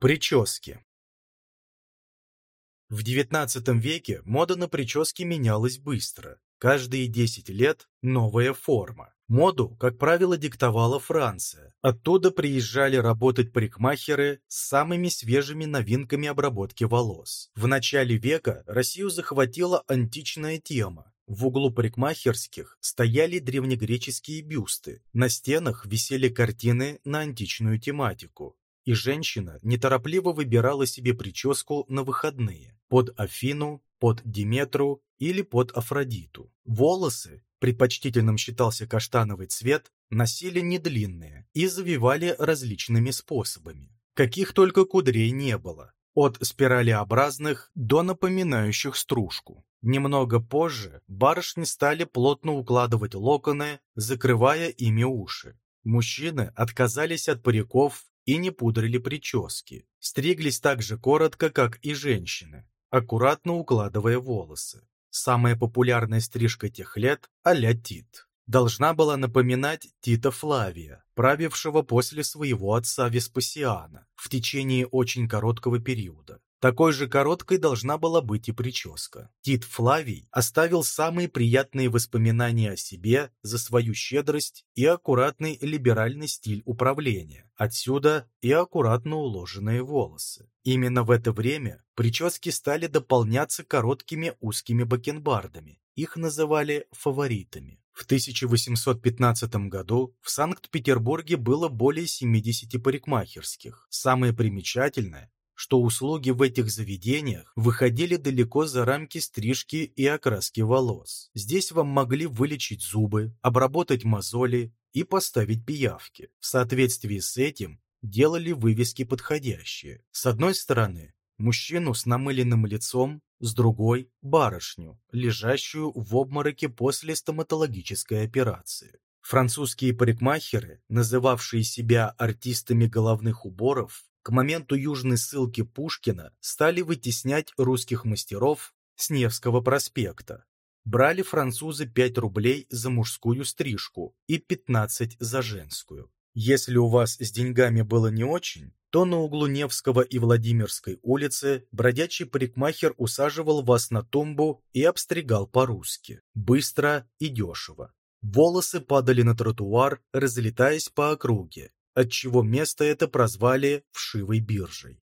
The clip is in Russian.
Прически. В XIX веке мода на прически менялась быстро. Каждые 10 лет новая форма. Моду, как правило, диктовала Франция. Оттуда приезжали работать парикмахеры с самыми свежими новинками обработки волос. В начале века Россию захватила античная тема. В углу парикмахерских стояли древнегреческие бюсты. На стенах висели картины на античную тематику и женщина неторопливо выбирала себе прическу на выходные под Афину, под Диметру или под Афродиту. Волосы, предпочтительным считался каштановый цвет, носили недлинные и завивали различными способами. Каких только кудрей не было, от спиралеобразных до напоминающих стружку. Немного позже барышни стали плотно укладывать локоны, закрывая ими уши. Мужчины отказались от париков и не пудрили прически. Стриглись так же коротко, как и женщины, аккуратно укладывая волосы. Самая популярная стрижка тех лет – а-ля Тит. Должна была напоминать Тита Флавия, правившего после своего отца Веспасиана в течение очень короткого периода. Такой же короткой должна была быть и прическа. Тит Флавий оставил самые приятные воспоминания о себе за свою щедрость и аккуратный либеральный стиль управления. Отсюда и аккуратно уложенные волосы. Именно в это время прически стали дополняться короткими узкими бакенбардами. Их называли фаворитами. В 1815 году в Санкт-Петербурге было более 70 парикмахерских. Самое примечательное, что услуги в этих заведениях выходили далеко за рамки стрижки и окраски волос. Здесь вам могли вылечить зубы, обработать мозоли и поставить пиявки. В соответствии с этим делали вывески подходящие. С одной стороны, мужчину с намыленным лицом, с другой – барышню, лежащую в обмороке после стоматологической операции. Французские парикмахеры, называвшие себя артистами головных уборов, к моменту южной ссылки Пушкина стали вытеснять русских мастеров с Невского проспекта. Брали французы 5 рублей за мужскую стрижку и 15 за женскую. Если у вас с деньгами было не очень, то на углу Невского и Владимирской улицы бродячий парикмахер усаживал вас на тумбу и обстригал по-русски, быстро и дешево. Волосы падали на тротуар, разлетаясь по округе, отчего место это прозвали «вшивой биржей».